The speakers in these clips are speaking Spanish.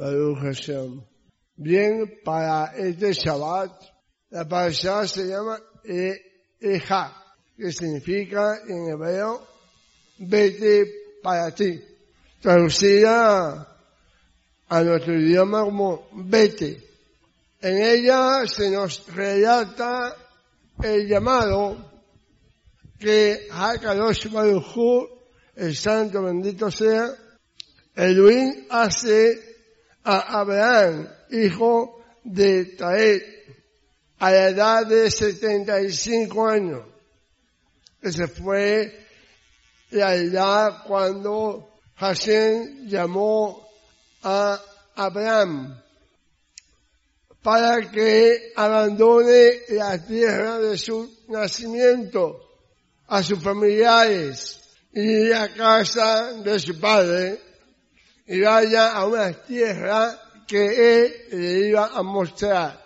Baruch Hashem. Bien, para este Shabbat, la parasha se llama Eja, que significa en hebreo, vete para ti. Traducida a nuestro idioma como vete. En ella se nos relata el llamado que Hakadosh Baruch el santo bendito sea, Elohim hace a Abraham, hijo de Taed, a la edad de 75 años. Esa fue la edad cuando Hashem llamó a Abraham para que abandone la tierra de su nacimiento a sus familiares y la casa de su padre y vaya a una tierra que él le iba a mostrar.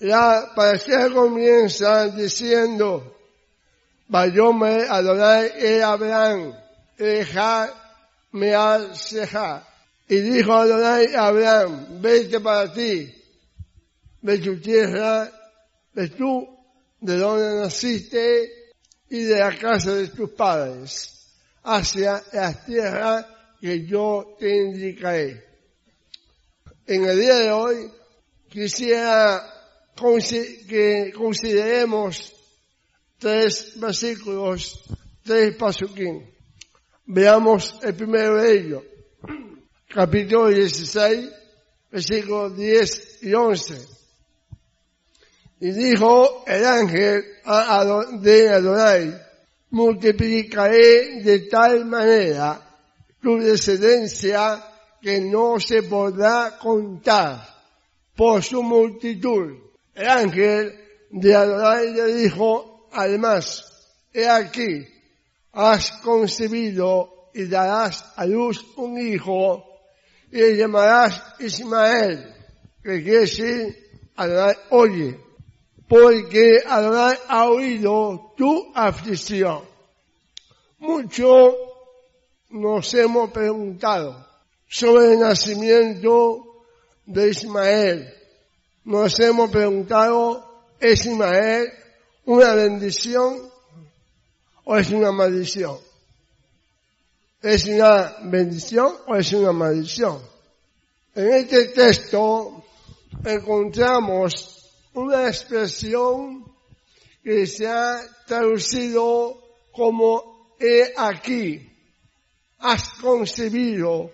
La parecer comienza diciendo, Vayome Adonai e Abraham, Eja me al Y dijo Adonai a Abraham, vete para ti, de tu tierra, de tú, de donde naciste y de la casa de tus padres, hacia la tierra que yo te. En el día de hoy quisiera que consideremos tres versículos, tres pasuquín. Veamos el primero de ellos. Capítulo 16, versículos 10 y 11. Y dijo el ángel de Adonai, multiplicaré de tal manera tu descendencia que no se podrá contar por su multitud. El ángel de Adonai le dijo, además, he aquí, has concebido y darás a luz un hijo y le llamarás Ismael, que quiere decir, Adonai oye porque Adonai ha oído tu aflicción. Mucho nos hemos preguntado sobre el nacimiento de Ismael. Nos hemos preguntado, ¿es Ismael una bendición o es una maldición? ¿Es una bendición o es una maldición? En este texto encontramos una expresión que se ha traducido como he aquí, has concebido,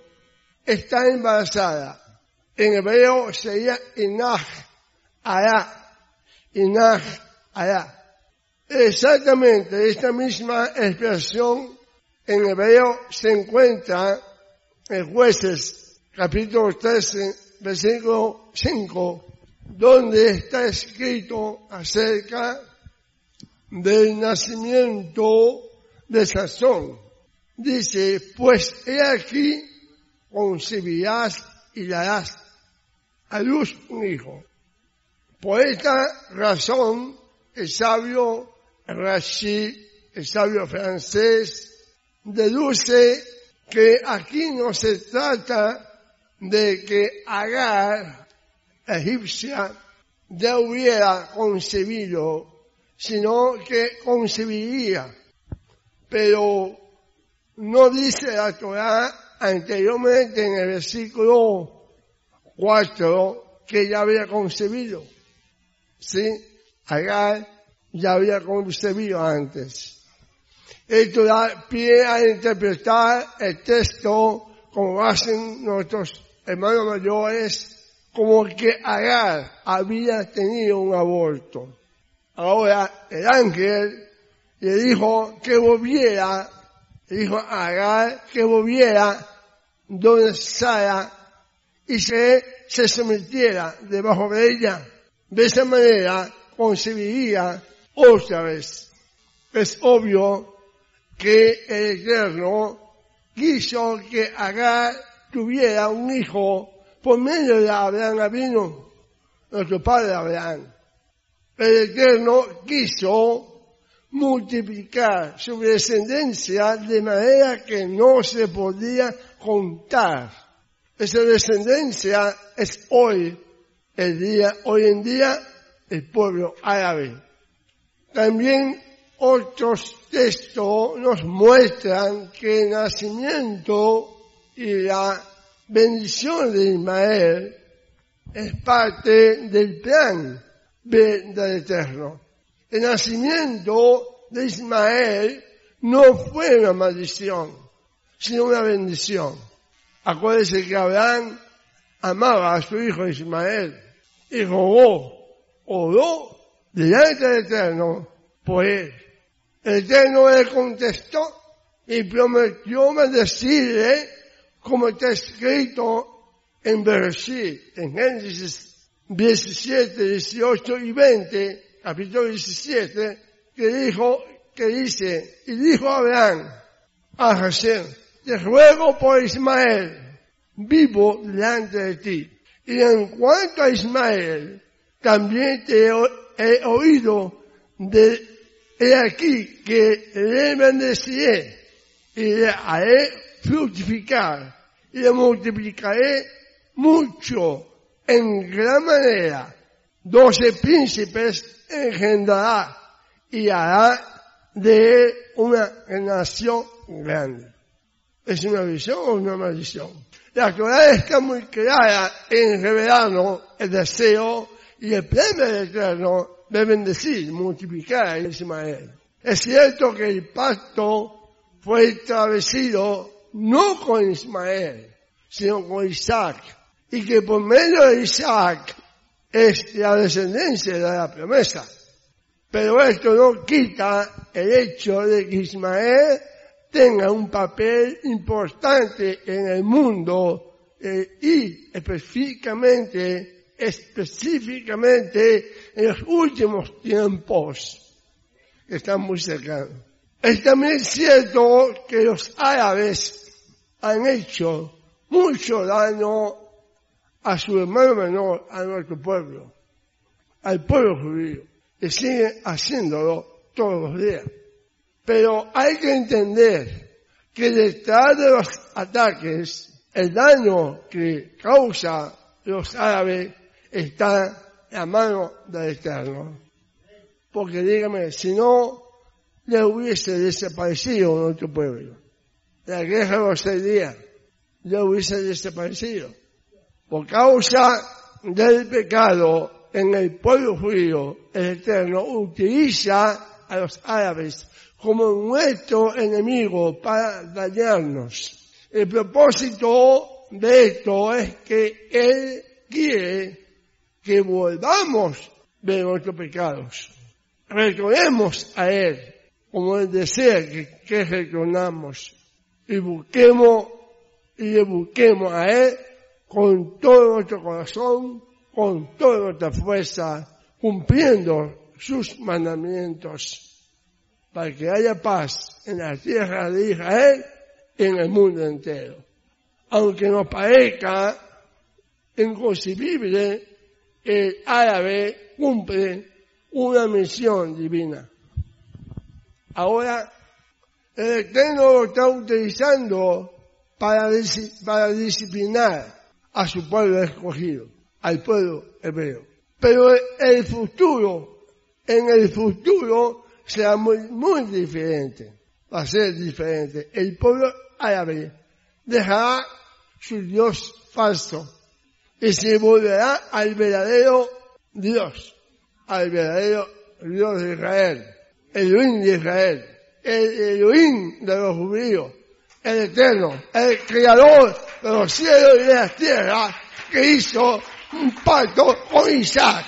está embarazada. En hebreo sería inaj, allá, inaj, allá. Exactamente esta misma expresión en hebreo se encuentra en jueces capítulo 13 versículo 5 donde está escrito acerca del nacimiento de Sazón. Dice, pues he aquí concebirás y darás a luz un hijo. Por esta razón, el sabio Rashi, el sabio francés, deduce que aquí no se trata de que Agar egipcia ya hubiera concebido, sino que concebiría. Pero no dice la Torah anteriormente en el versículo 4 que ya había concebido. Sí, Agar ya había concebido antes. Esto da pie a interpretar el texto como hacen nuestros hermanos mayores como que Agar había tenido un aborto. Ahora el ángel le dijo que volviera, dijo a Agar que volviera donde Sara y se, se sometiera debajo de ella. De esa manera concebiría otra vez. Es obvio que el Eterno quiso que Agar tuviera un hijo por medio de Abraham Abino, nuestro padre Abraham. El Eterno quiso multiplicar su descendencia de manera que no se podía contar. Esa descendencia es hoy, el día, hoy en día, el pueblo árabe. También otros textos nos muestran que el nacimiento y la bendición de Ismael es parte del plan del Eterno. El nacimiento de Ismael no fue una maldición, sino una bendición. Acuérdense que Abraham amaba a su hijo Ismael y rogó, oró delante del Eterno por él. El Eterno le contestó y prometió bendecirle como está escrito en Bereshit, en Génesis 17, 18 y 20, capítulo 17, que dijo, que dice, y dijo Abraham a Hashem, te ruego por Ismael, vivo delante de ti. Y en cuanto a Ismael, también te he oído de he aquí que le bendeciré y le haré fructificar y le multiplicaré mucho en gran manera. Doce príncipes engendrará y hará de él una nación grande. ¿Es una visión o una maldición? La Torah está muy clara en revelarnos el deseo y el premio del Eterno de bendecir, multiplicar a Ismael. Es cierto que el pacto fue establecido no con Ismael, sino con Isaac, y que por medio de Isaac es la descendencia de la promesa. Pero esto no quita el hecho de que Ismael tenga un papel importante en el mundo eh, y específicamente, específicamente en los últimos tiempos que están muy cercanos. Es también cierto que los árabes han hecho mucho daño a su hermano menor, a nuestro pueblo, al pueblo judío, y siguen haciéndolo todos los días. Pero hay que entender que detrás de los ataques, el daño que causa los árabes está en la mano del Eterno. Porque dígame, si no, le hubiese desaparecido nuestro pueblo. La guerra de los seis días, le hubiese desaparecido. Por causa del pecado en el pueblo judío, el Eterno utiliza a los árabes como nuestro enemigo para dañarnos. El propósito de esto es que Él quiere que volvamos de nuestros pecados. Recordemos a Él como Él desea que, que reconozcamos y busquemos y le busquemos a Él con todo nuestro corazón, con toda nuestra fuerza, cumpliendo sus mandamientos, para que haya paz en la tierra de Israel y en el mundo entero. Aunque nos parezca inconcebible, el árabe cumple una misión divina. Ahora, el Eterno lo está utilizando para, para disciplinar a su pueblo escogido, al pueblo hebreo. Pero el futuro, en el futuro será muy, muy diferente. Va a ser diferente. El pueblo árabe dejará su Dios falso y se volverá al verdadero Dios, al verdadero Dios de Israel, el Elohim de Israel, el Elohim de los judíos, el eterno, el creador de los cielos y de la tierra, que hizo un pacto con Isaac.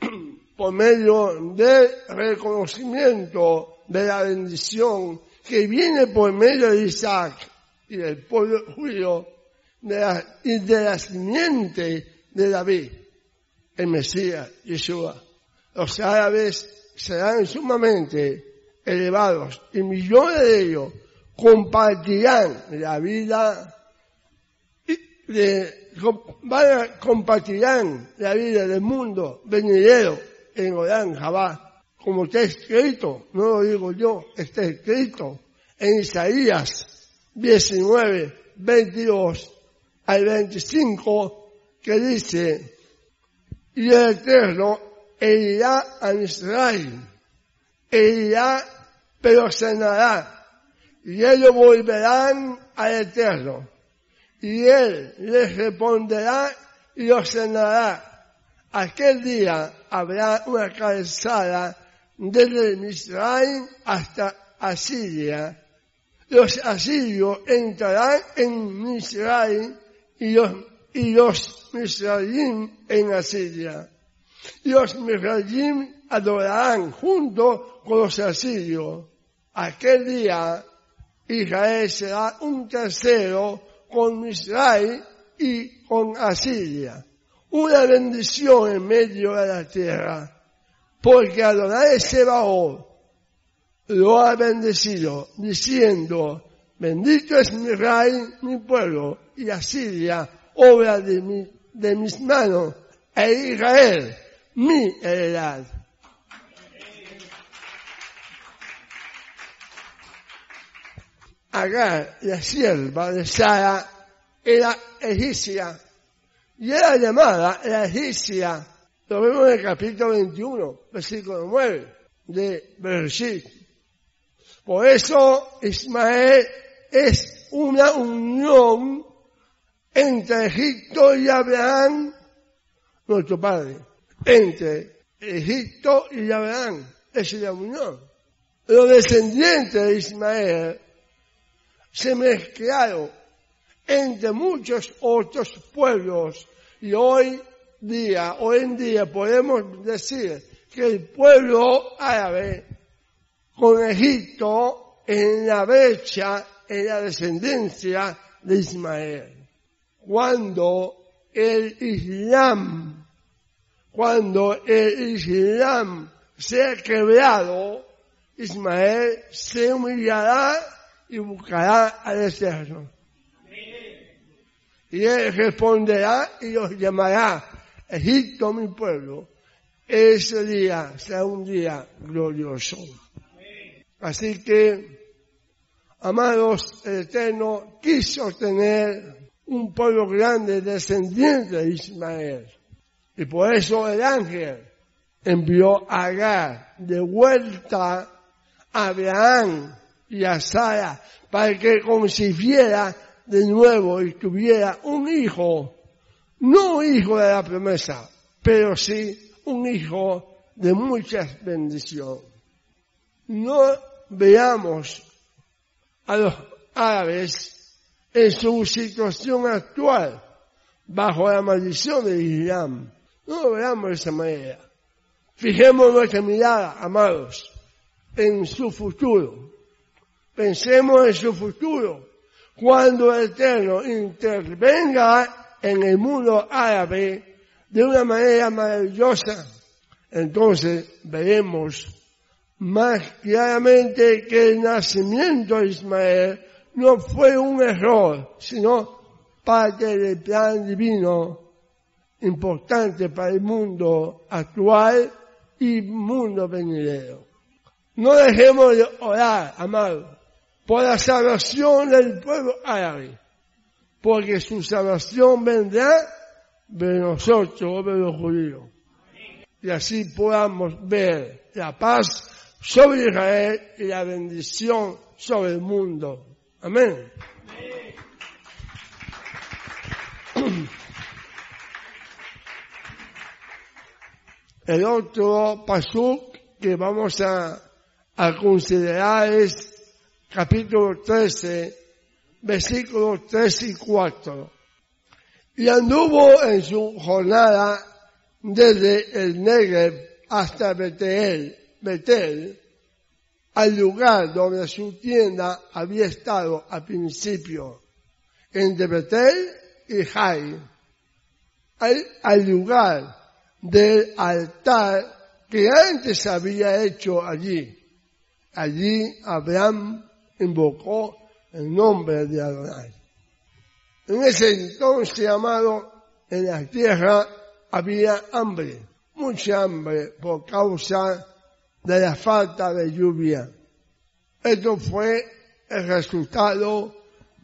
Por medio del reconocimiento de la bendición que viene por medio de Isaac y del pueblo judío de la, y de la simiente de David, el Mesías, Yeshua. Los árabes serán sumamente elevados y millones de ellos compartirán la vida de, van a, compartirán la vida del mundo venidero en Orán Jabá, como está escrito, no lo digo yo, está escrito en Isaías 19, 22 al 25, que dice, y el Eterno irá a Israel, e irá, pero cenará, y ellos volverán al Eterno, y él les responderá y los cenará. Aquel día habrá una calzada desde Israel hasta Asiria. Los asirios entrarán en Israel y los, y los en Asiria. Y los Misraim adorarán junto con los asirios. Aquel día Israel será un tercero con Israel y con Asiria. Una bendición en medio de la tierra. Porque Adonai Sebaot lo ha bendecido diciendo, bendito es mi rey, mi pueblo, y Asiria, obra de, de mis manos, e Israel, mi heredad. Agar, la sierva de Sara, era egipcia y era llamada la egipcia. Lo vemos en el capítulo 21, versículo 9 de Bereshit. Por eso Ismael es una unión entre Egipto y Abraham, nuestro padre. Entre Egipto y Abraham. Es la unión. Los descendientes de Ismael se mezclaron entre muchos otros pueblos y hoy día, hoy en día podemos decir que el pueblo árabe con Egipto en la brecha, en la descendencia de Ismael. Cuando el Islam, cuando el Islam sea quebrado, Ismael se humillará y buscará al exército. Y él responderá y los llamará, Egipto mi pueblo. Ese día será un día glorioso. Así que, amados, el Eterno quiso tener un pueblo grande descendiente de Ismael. Y por eso el ángel envió a Agar de vuelta a Abraham y a Sara para que concibiera de nuevo y tuviera un hijo, no hijo de la promesa, pero sí un hijo de muchas bendiciones. No veamos a los árabes en su situación actual bajo la maldición del Islam. No lo veamos de esa manera. Fijemos nuestra mirada, amados, en su futuro. Pensemos en su futuro cuando el Eterno intervenga en el mundo árabe de una manera maravillosa, entonces veremos más claramente que el nacimiento de Ismael no fue un error, sino parte del plan divino importante para el mundo actual y mundo venidero. No dejemos de orar, amados por la salvación del pueblo árabe, porque su salvación vendrá de nosotros, de los judíos. Y así podamos ver la paz sobre Israel y la bendición sobre el mundo. Amén. El otro pasuk que vamos a, a considerar es capítulo 13, versículos 3 y 4. Y anduvo en su jornada desde el Negev hasta Betel, Betel, al lugar donde su tienda había estado al principio, entre Betel y Jai, al, al lugar del altar que antes había hecho allí. Allí Abraham invocó el nombre de Adonai. En ese entonces, amado, en la tierra había hambre, mucha hambre por causa de la falta de lluvia. Esto fue el resultado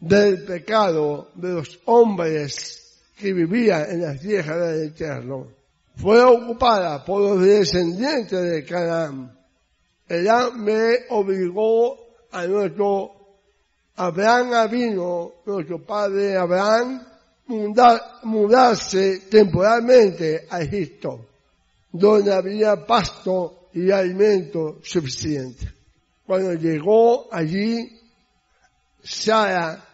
del pecado de los hombres que vivían en la tierra del Eterno. Fue ocupada por los descendientes de Canaán. Ella me obligó a nuestro Abraham vino, nuestro padre Abraham, mudarse temporalmente a Egipto, donde había pasto y alimento suficiente. Cuando llegó allí, Sara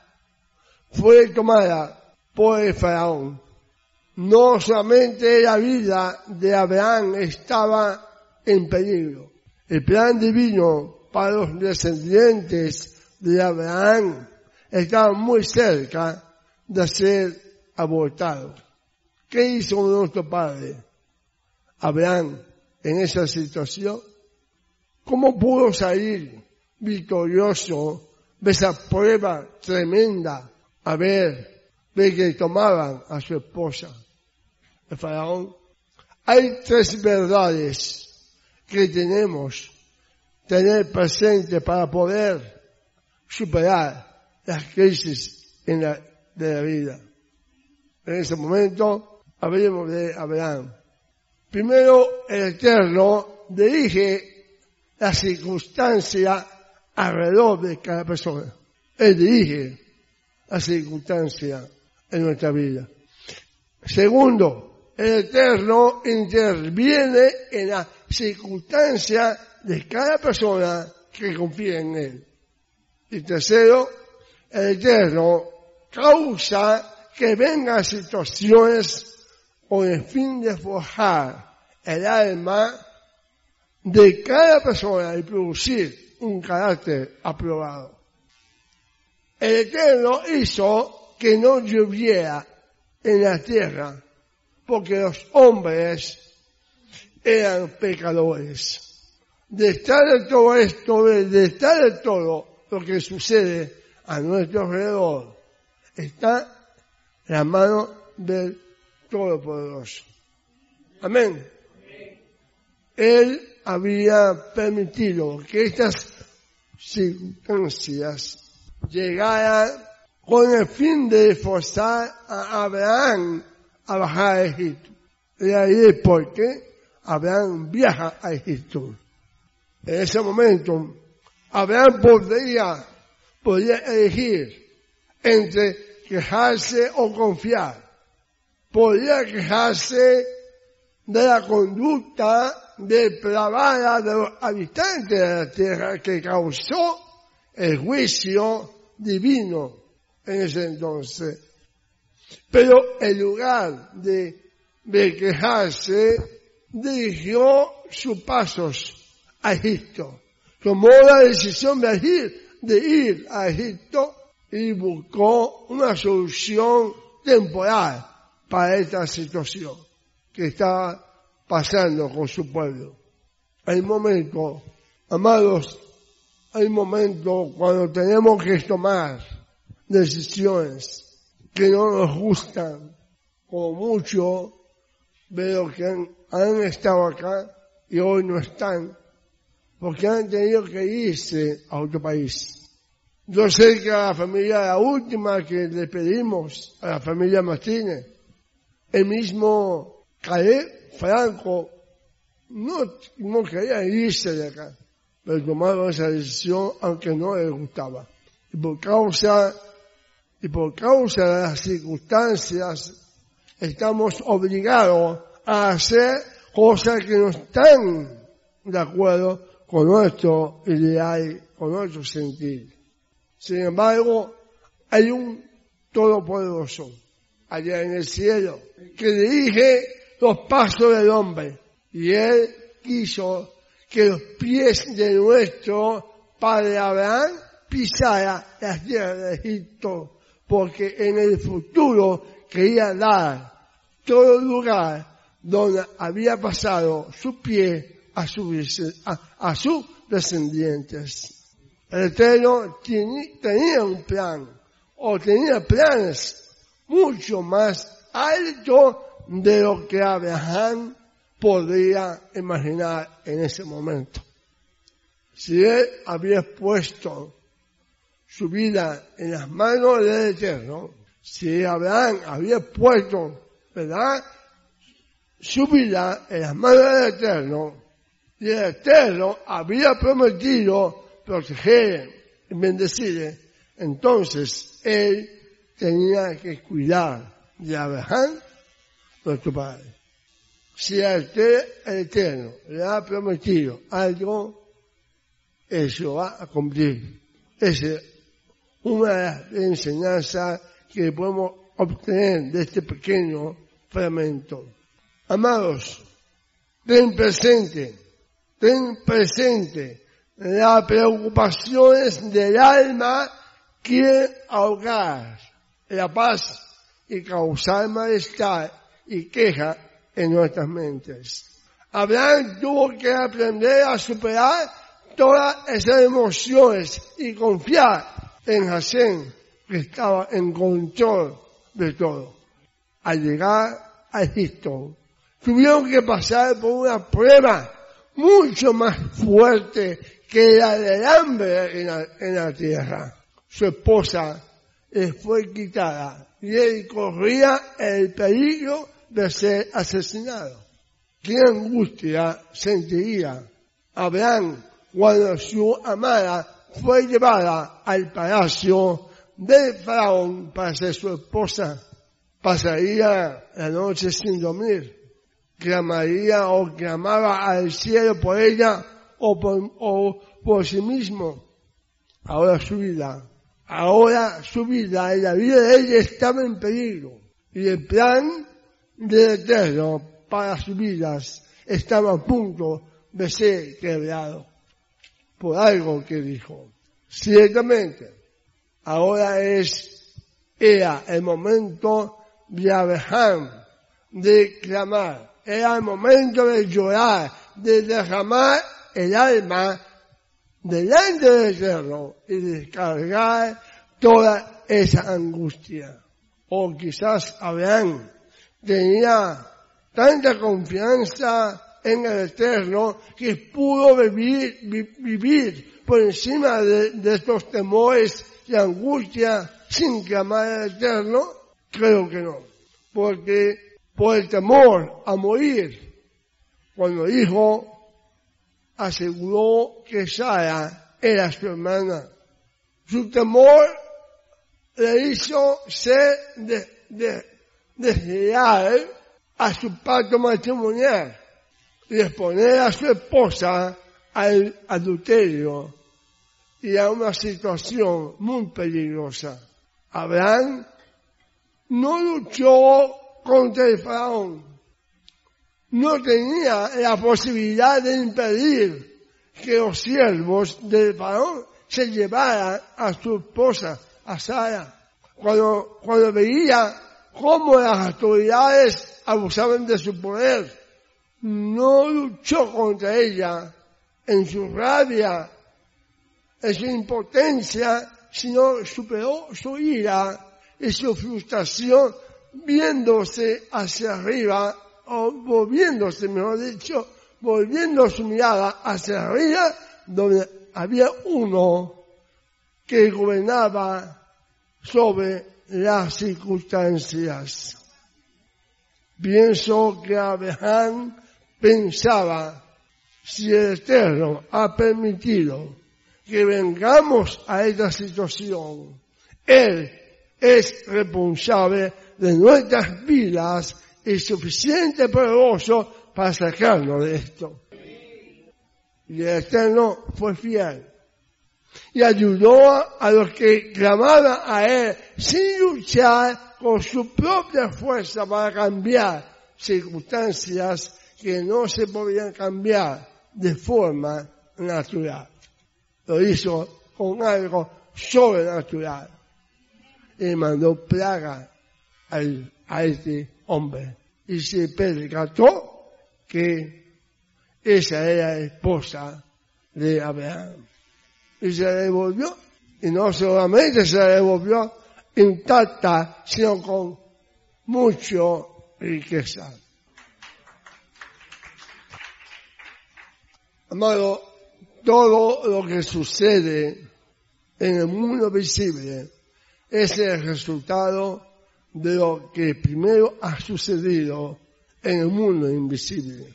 fue tomada por el faraón. No solamente la vida de Abraham estaba en peligro. El plan divino para los descendientes de Abraham estaba muy cerca de ser abortado. ¿Qué hizo nuestro padre Abraham en esa situación? ¿Cómo pudo salir victorioso de esa prueba tremenda a ver de que tomaban a su esposa, el faraón? Hay tres verdades que tenemos tener presente para poder superar las crisis en la, de la vida. En ese momento hablemos de Abraham. Primero, el Eterno dirige la circunstancia alrededor de cada persona. Él dirige la circunstancia en nuestra vida. Segundo, el Eterno interviene en la circunstancia de cada persona que confía en Él. Y tercero, el Eterno causa que vengan situaciones con el fin de forjar el alma de cada persona y producir un carácter aprobado. El Eterno hizo que no lloviera en la tierra porque los hombres eran pecadores. De estar de todo esto, de estar de todo lo que sucede a nuestro alrededor, está la mano del Todopoderoso. Amén. Él había permitido que estas circunstancias llegaran con el fin de forzar a Abraham a bajar a Egipto. Y ahí es porque Abraham viaja a Egipto. En ese momento, Abraham podría, podría elegir entre quejarse o confiar. Podría quejarse de la conducta depravada de los habitantes de la tierra que causó el juicio divino en ese entonces. Pero en lugar de, de quejarse, dirigió sus pasos a Egipto. Tomó la decisión de ir, de ir a Egipto y buscó una solución temporal para esta situación que estaba pasando con su pueblo. Hay momentos, amados, hay momentos cuando tenemos que tomar decisiones que no nos gustan, como mucho de los que han estado acá y hoy no están, porque han tenido que irse a otro país. Yo sé que a la familia, la última que le pedimos, a la familia Martínez, el mismo Caleb Franco no, no quería irse de acá, pero tomaron esa decisión aunque no le gustaba. Y por causa, y por causa de las circunstancias, estamos obligados a hacer cosas que no están de acuerdo con nuestro ideal, con nuestro sentir. Sin embargo, hay un todopoderoso allá en el cielo que dirige los pasos del hombre. Y él quiso que los pies de nuestro padre Abraham pisara las tierras de Egipto, porque en el futuro quería dar todo lugar donde había pasado su pie a, a sus descendientes. El Eterno tenía un plan, o tenía planes mucho más altos de lo que Abraham podría imaginar en ese momento. Si él había puesto su vida en las manos del Eterno, si Abraham había puesto, ¿verdad? Su vida en las manos del Eterno, y el Eterno había prometido proteger y bendecir, entonces él tenía que cuidar de Abraham, nuestro padre. Si el Eterno le ha prometido algo, eso va a cumplir. Esa es una de las enseñanzas que podemos obtener de este pequeño fragmento. Amados, ten presente, ten presente las preocupaciones del alma quieren ahogar la paz y causar malestar y queja en nuestras mentes. Abraham tuvo que aprender a superar todas esas emociones y confiar en Hashem, que estaba en control de todo. Al llegar a Egipto, tuvieron que pasar por una prueba mucho más fuerte que la del hambre en la, tierra. Su esposa le fue quitada y él corría el peligro de ser asesinado. Qué angustia sentiría Abraham cuando su amada fue llevada al palacio del faraón para ser su esposa. Pasaría la noche sin dormir. Clamaría o clamaba al cielo por ella o por, o por sí mismo. Ahora su vida, ahora su vida y la vida de ella estaba en peligro. Y el plan del Eterno para sus vidas estaba a punto de ser quebrado por algo que dijo. Ciertamente, ahora es, era el momento de Abraham de clamar, era el momento de llorar, de derramar el alma delante del Eterno y descargar toda esa angustia. O quizás Abraham tenía tanta confianza en el Eterno que pudo vivir, por encima de, de, estos temores y angustia sin clamar al Eterno? Creo que no. Porque por el temor a morir, cuando dijo, aseguró que Sara era su hermana. Su temor le hizo ser de, de, desleal a su pacto matrimonial y exponer a su esposa al adulterio y a una situación muy peligrosa. Abraham no luchó contra el faraón, no tenía la posibilidad de impedir que los siervos del faraón se llevaran a su esposa, a Sara. Cuando, cuando veía cómo las autoridades abusaban de su poder, no luchó contra ella en su rabia, en su impotencia, sino superó su ira y su frustración viéndose hacia arriba, o volviéndose, mejor dicho, volviendo su mirada hacia arriba, donde había uno que gobernaba sobre las circunstancias. Pienso que Abraham pensaba, si el Eterno ha permitido que vengamos a esta situación, Él es responsable de nuestras vidas y suficiente poderoso para sacarnos de esto. Y el Eterno fue fiel y ayudó a los que clamaban a Él sin luchar con su propia fuerza para cambiar circunstancias que no se podían cambiar de forma natural. Lo hizo con algo sobrenatural. Y mandó plaga al, a este hombre. Y se percató que esa era la esposa de Abraham. Y se devolvió. Y no solamente se devolvió intacta, sino con mucho riqueza. Amado, todo lo que sucede en el mundo visible es el resultado de lo que primero ha sucedido en el mundo invisible.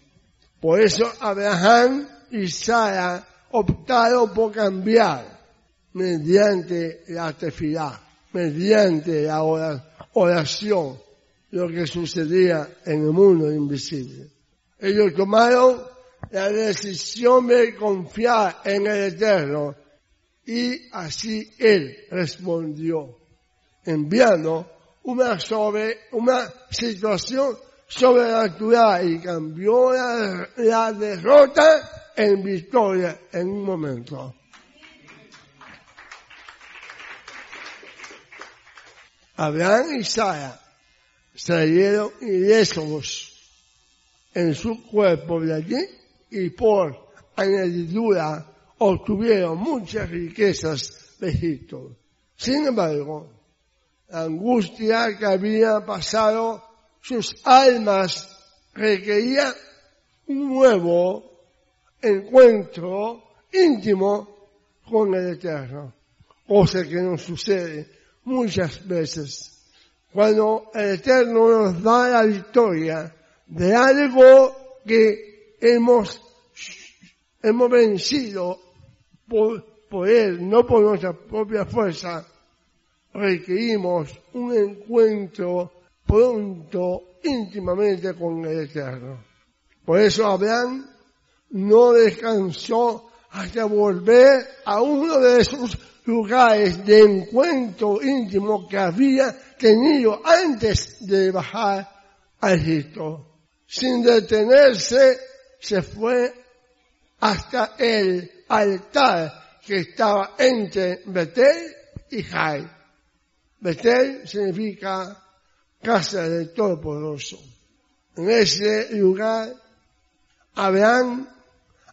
Por eso Abraham y Sara optaron por cambiar mediante la tefilá, mediante la oración, lo que sucedía en el mundo invisible. Ellos tomaron la decisión de confiar en el Eterno y así Él respondió, enviando una sobre, una situación sobrenatural y cambió la, derrota en victoria en un momento. Abraham y Sara salieron ilesos en su cuerpo de allí y por añadidura obtuvieron muchas riquezas de Egipto. Sin embargo, la angustia que había pasado sus almas requería un nuevo encuentro íntimo con el Eterno, cosa que nos sucede muchas veces. Cuando el Eterno nos da la victoria de algo que hemos, hemos vencido por, por Él, no por nuestra propia fuerza, requerimos un encuentro pronto íntimamente con el Eterno. Por eso Abraham no descansó hasta volver a uno de esos lugares de encuentro íntimo que había tenido antes de bajar a Egipto. Sin detenerse, se fue hasta el altar que estaba entre Betel y Jai. Betel significa casa del Todopoderoso. En ese lugar, Abraham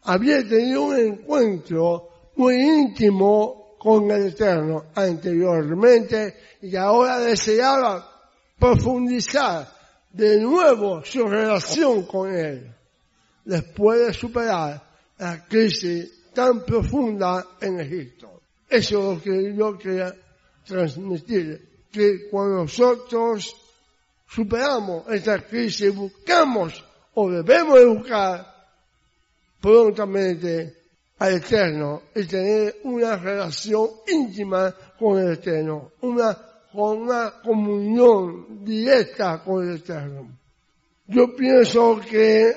había tenido un encuentro muy íntimo con el Eterno anteriormente y ahora deseaba profundizar de nuevo su relación con Él, después de superar la crisis tan profunda en Egipto. Eso es lo que yo quería transmitir, que cuando nosotros superamos esta crisis, buscamos o debemos buscar prontamente al Eterno y tener una relación íntima con el Eterno, una, con una comunión directa con el Eterno. Yo pienso que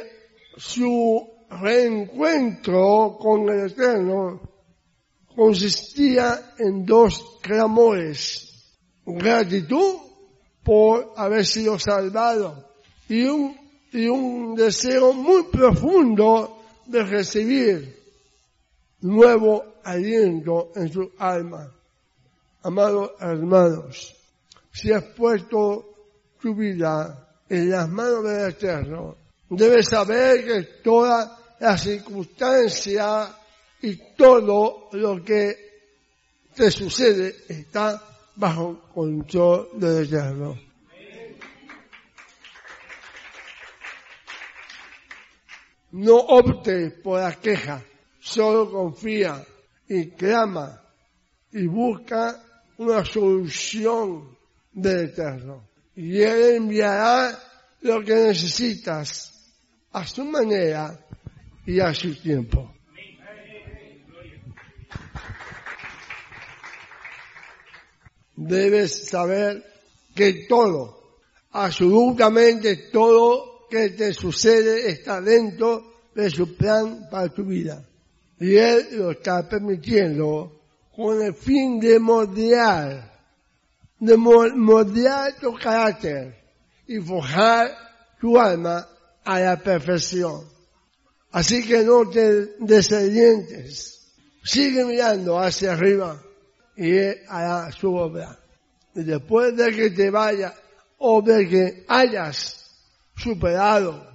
su reencuentro con el Eterno consistía en dos clamores. Gratitud por haber sido salvado y un, y un deseo muy profundo de recibir nuevo aliento en su alma. Amados hermanos, si has puesto tu vida en las manos del Eterno, debes saber que toda la circunstancia y todo lo que te sucede está bajo control del Eterno. No opte por la queja, solo confía y clama y busca una solución del Eterno. Y Él enviará lo que necesitas a su manera y a su tiempo. Debes saber que todo, absolutamente todo que te sucede está dentro de su plan para tu vida. Y Él lo está permitiendo con el fin de moldear, de moldear tu carácter y forjar tu alma a la perfección. Así que no te desalientes. Sigue mirando hacia arriba y hará su obra. Y después de que te vaya o de que hayas superado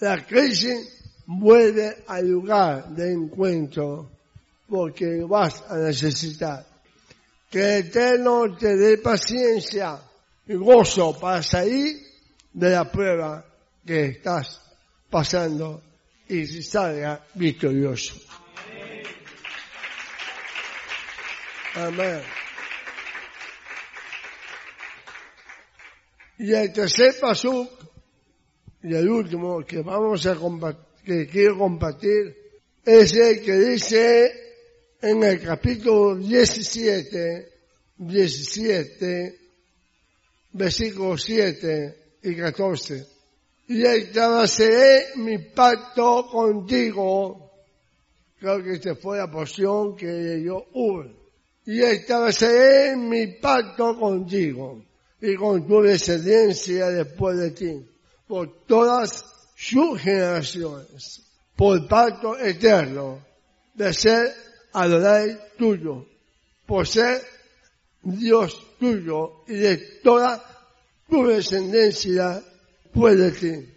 la crisis, vuelve al lugar de encuentro porque vas a necesitar. Que el Eterno te dé paciencia y gozo para salir de la prueba que estás pasando y salga victorioso. Amén. Y el tercer paso, y el último que vamos a que quiero compartir, es el que dice en el capítulo 17, 17, versículos 7 y 14. Y estableceré mi pacto contigo. Creo que esta fue la porción que yo hubo. Y estableceré mi pacto contigo y con tu descendencia después de ti, por todas sus generaciones, por pacto eterno de ser Adonai tuyo, por ser Dios tuyo y de toda tu descendencia después de ti.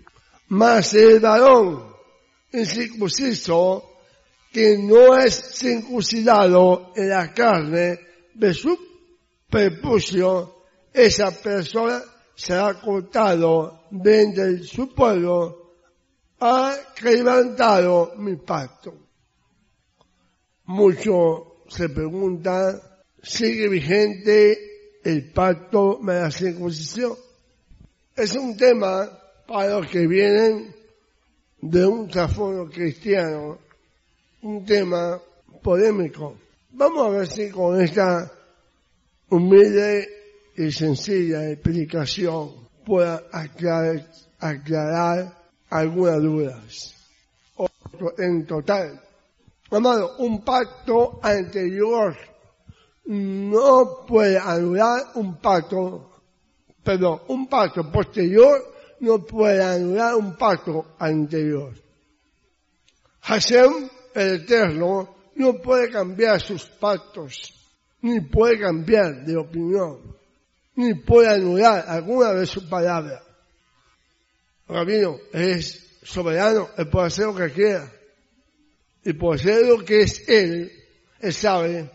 Mas el varón incircunciso que no es circuncidado en la carne de su prepucio esa persona será cortado de su pueblo, ha levantado mi pacto. Muchos se preguntan, ¿sigue vigente el pacto de la circuncisión? Es un tema para los que vienen de un trasfondo cristiano, un tema polémico. Vamos a ver si con esta humilde y sencilla explicación pueda aclarar, algunas dudas. En total, amado, un pacto anterior no puede anular un pacto, perdón, un pacto posterior no puede anular un pacto anterior. Hashem, el Eterno, no puede cambiar sus pactos, ni puede cambiar de opinión ni puede anular alguna de sus palabras. Rabino es soberano, él puede hacer lo que quiera. Y por ser lo que es él, él sabe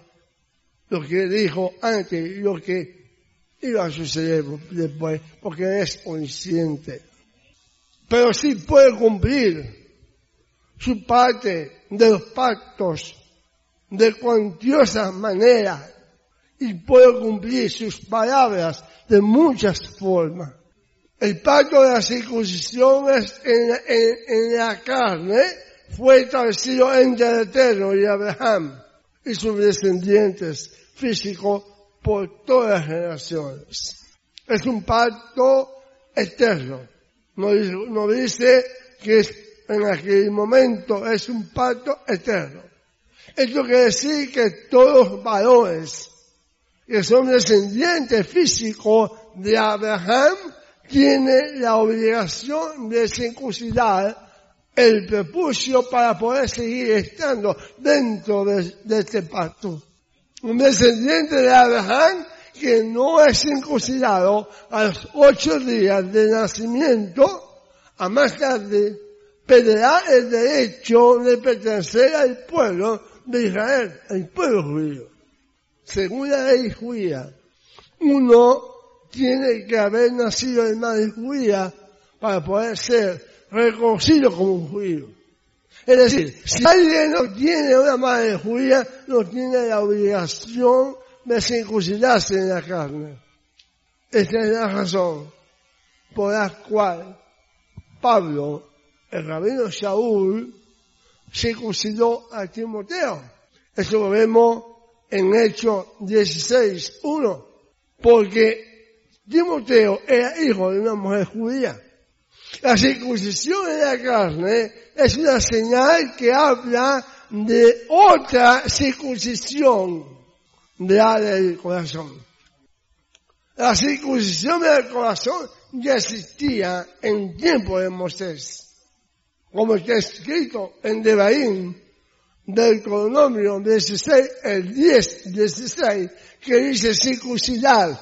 lo que dijo antes y lo que iba a suceder después, porque es consciente. Pero sí puede cumplir su parte de los pactos de cuantiosas maneras y puede cumplir sus palabras de muchas formas. El pacto de la circuncisión es en, la carne fue establecido entre Eterno y Abraham y sus descendientes físicos por todas las generaciones. Es un pacto eterno. No, no dice que es, en aquel momento es un pacto eterno. Esto quiere decir que todos los valores que son descendientes físicos de Abraham, tiene la obligación de circuncidar el prepucio para poder seguir estando dentro de, este pacto. Un descendiente de Abraham que no es circuncidado a los ocho días de nacimiento, a más tarde, perderá el derecho de pertenecer al pueblo de Israel, el pueblo judío según la ley judía, uno tiene que haber nacido en madre judía para poder ser reconocido como un judío. Es decir, si alguien no tiene una madre judía, no tiene la obligación de circuncidarse en la carne. Esta es la razón por la cual Pablo, el rabino Shaul, circuncidó a Timoteo. Eso lo vemos en Hechos 16, 1, porque Timoteo era hijo de una mujer judía. La circuncisión de la carne es una señal que habla de otra circuncisión de la del corazón. La circuncisión del corazón ya existía en tiempo de Moisés. Como está escrito en Devarim del Deuteronomio 16, el 10, 16, que dice circuncidar,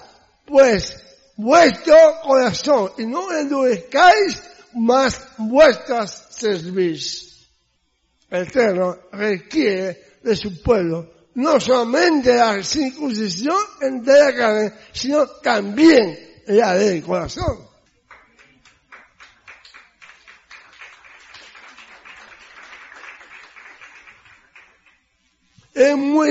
pues vuestro corazón y no endurezcáis más vuestras servís. El Eterno requiere de su pueblo no solamente la circuncisión de la carne, sino también la del corazón. Es muy,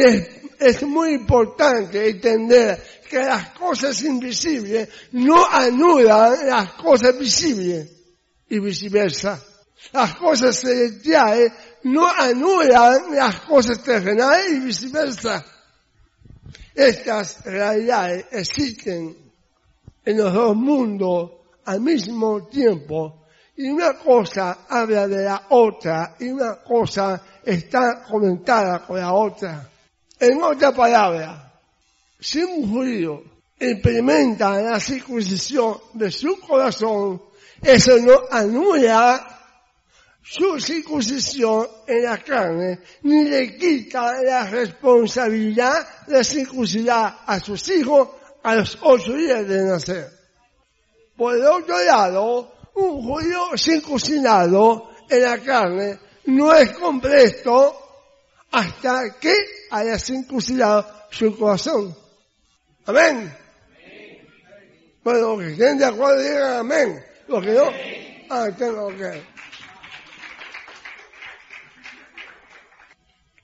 es muy importante entender que las cosas invisibles no anulan las cosas visibles y viceversa. Las cosas celestiales no anulan las cosas terrenales y viceversa. Estas realidades existen en los dos mundos al mismo tiempo y una cosa habla de la otra y una cosa está comentada con la otra. En otra palabra, si un judío experimenta la circuncisión de su corazón, eso no anula su circuncisión en la carne, ni le quita la responsabilidad de circuncidar a sus hijos a los ocho días de nacer. Por el otro lado, un judío circuncidado en la carne no es completo hasta que haya circuncidado su corazón. Amén. Bueno, los que estén de acuerdo digan amén. Los que no, ah, tengo que.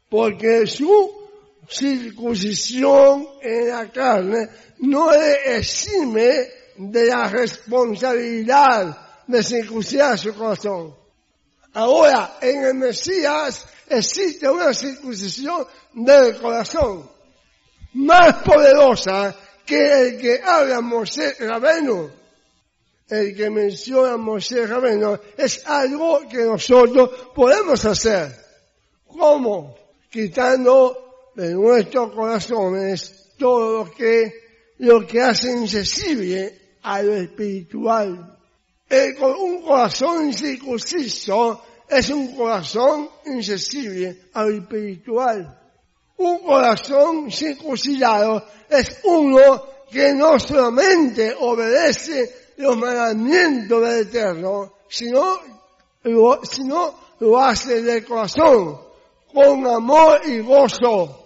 Porque su circuncisión en la carne no le exime de la responsabilidad de circuncidar su corazón. Ahora, en el Mesías existe una circuncisión del corazón más poderosa que el que habla Moisés Rabeno. El que menciona Moisés Rabeno es algo que nosotros podemos hacer. ¿Cómo? Quitando de nuestros corazones todo lo que, lo que hace insensible a lo espiritual un corazón incircunciso es un corazón insensible al espiritual. Un corazón circuncidado es uno que no solamente obedece los mandamientos del Eterno, sino lo, sino lo hace de corazón, con amor y gozo.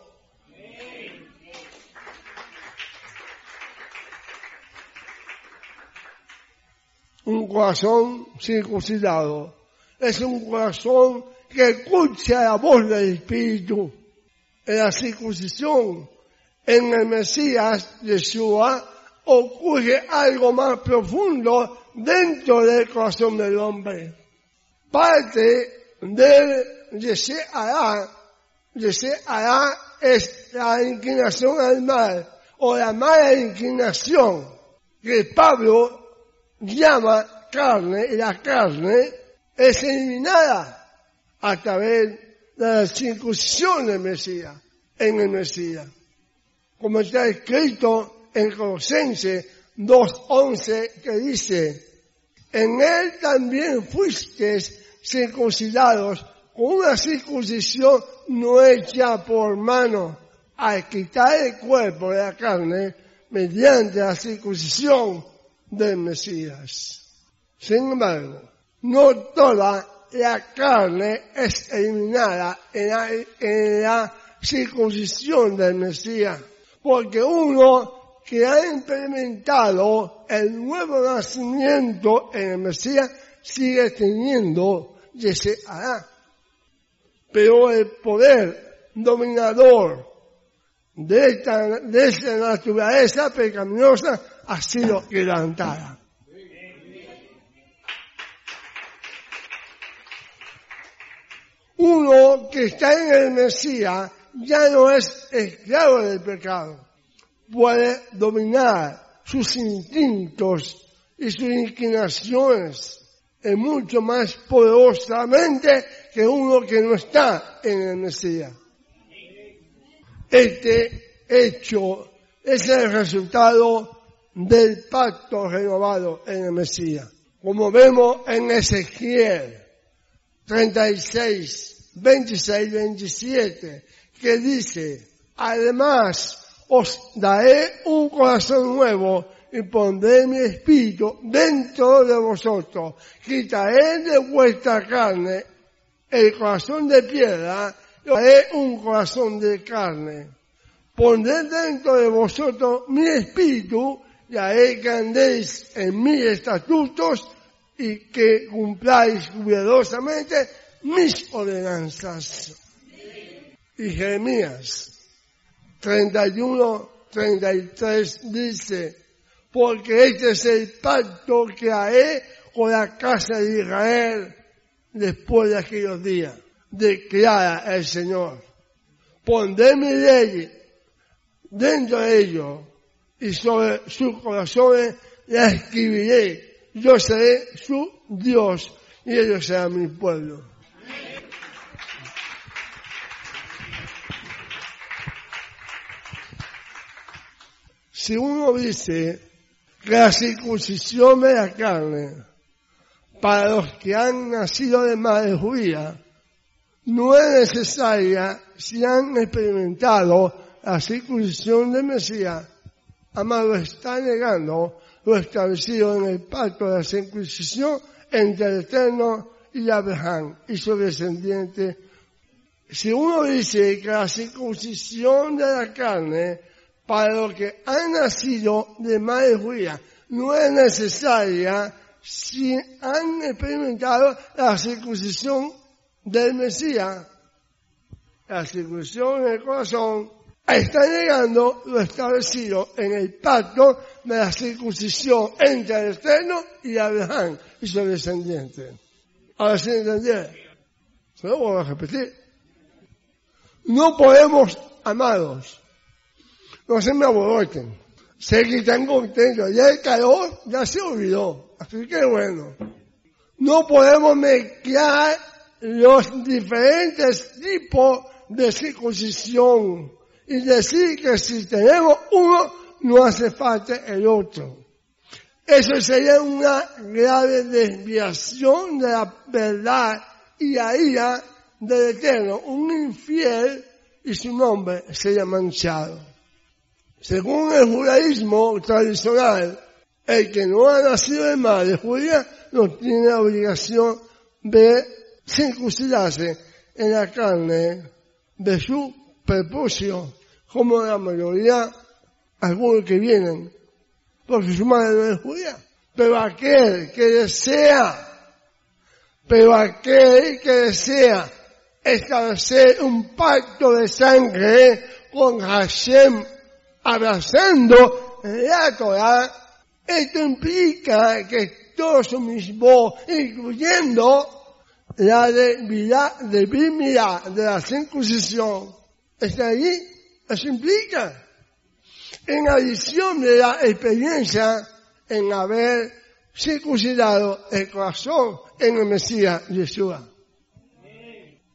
Un corazón circuncidado. Es un corazón que escucha la voz del Espíritu. En la circuncisión, en el Mesías Yeshua, ocurre algo más profundo dentro del corazón del hombre. Parte del Yeshe Hará, es la inclinación al mal, o la mala inclinación que Pablo llama carne y la carne es eliminada a través de la circuncisión del Mesías, en el Mesías. Como está escrito en Colosenses 2.11 que dice, en él también fuisteis circuncidados con una circuncisión no hecha por mano, al quitar el cuerpo de la carne mediante la circuncisión del Mesías. Sin embargo, no toda la carne es eliminada en la, circuncisión del Mesías, porque uno que ha implementado el nuevo nacimiento en el Mesías sigue teniendo y se hará. Pero el poder dominador de esta, de esta naturaleza pecaminosa ha sido quebrantada. Uno que está en el Mesías ya no es esclavo del pecado. Puede dominar sus instintos y sus inclinaciones es mucho más poderosamente que uno que no está en el Mesías. Este hecho es el resultado del pacto renovado en el Mesías. Como vemos en Ezequiel 36, 26, 27, que dice, además os daré un corazón nuevo y pondré mi espíritu dentro de vosotros. Quitaré de vuestra carne el corazón de piedra y haré un corazón de carne. Pondré dentro de vosotros mi espíritu y andéis en mis estatutos y que cumpláis cuidadosamente mis ordenanzas. Y Jeremías 31, 33 dice, porque este es el pacto que haré con la casa de Israel después de aquellos días, declara el Señor. Pondré mi ley dentro de ellos y sobre sus corazones la escribiré. Yo seré su Dios y ellos serán mi pueblo. Si uno dice que la circuncisión de la carne para los que han nacido de madre judía no es necesaria si han experimentado la circuncisión del Mesías, amado está negando lo establecido en el pacto de la circuncisión entre el Eterno y Abraham y su descendiente. Si uno dice que la circuncisión de la carne para los que han nacido de madre judía no es necesaria si han experimentado la circuncisión del Mesías, la circuncisión en el corazón, está negando lo establecido en el pacto de la circuncisión entre el Eterno y Abraham y su descendiente. Ahora sí entendieron. Se lo voy a repetir. No podemos, amados, no se me aboroten. Sé que están contentos. Ya el calor ya se olvidó. Así que bueno. No podemos mezclar los diferentes tipos de circuncisión y decir que si tenemos uno, no hace falta el otro. Eso sería una grave desviación de la verdad y la ira del Eterno. Un infiel y su nombre sería manchado. Según el judaísmo tradicional, el que no ha nacido de madre judía no tiene la obligación de circuncidarse en la carne de su prepucio, como la mayoría, algunos que vienen, porque su madre no es judía. Pero aquel que desea, pero aquel que desea establecer un pacto de sangre con Hashem abrazando la Torah, esto implica que todo su mismo, incluyendo la debilidad, de la circuncisión, está allí. Eso implica, en adición de la experiencia en haber circuncidado el corazón en el Mesías Yeshua.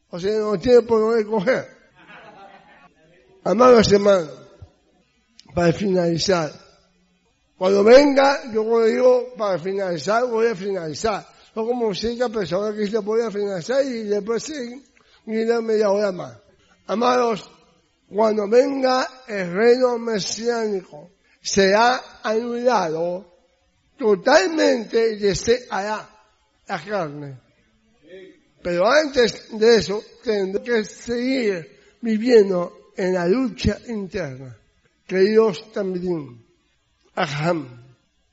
O sea, no tiene por dónde coger. Amados hermanos, para finalizar. Cuando venga, yo cuando digo para finalizar, voy a finalizar. No como cinco personas que se voy a finalizar y después sí, y media hora más. Amados, cuando venga el reino mesiánico, será anulado totalmente y se hará la carne. Pero antes de eso, tendré que seguir viviendo en la lucha interna queridos también, Aham,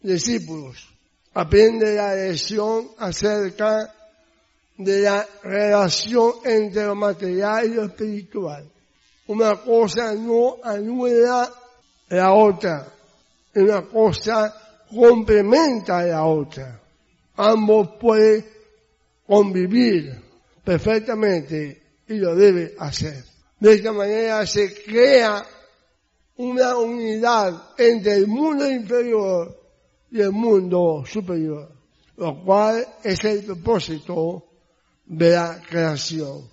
discípulos, aprende la lección acerca de la relación entre lo material y lo espiritual. Una cosa no anula la otra, una cosa complementa la otra. Ambos pueden convivir perfectamente y lo debe hacer. De esta manera se crea una unidad entre el mundo inferior y el mundo superior, lo cual es el propósito de la creación.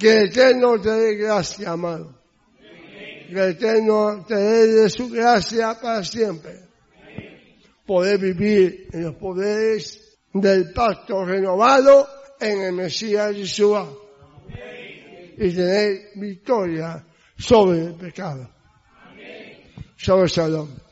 Que el Eterno te dé gracia, amado. Que el Eterno te dé su gracia para siempre. Poder vivir en los poderes del pacto renovado en el Mesías Yeshua. Y tener victoria sobre el pecado. Shabbat Shalom.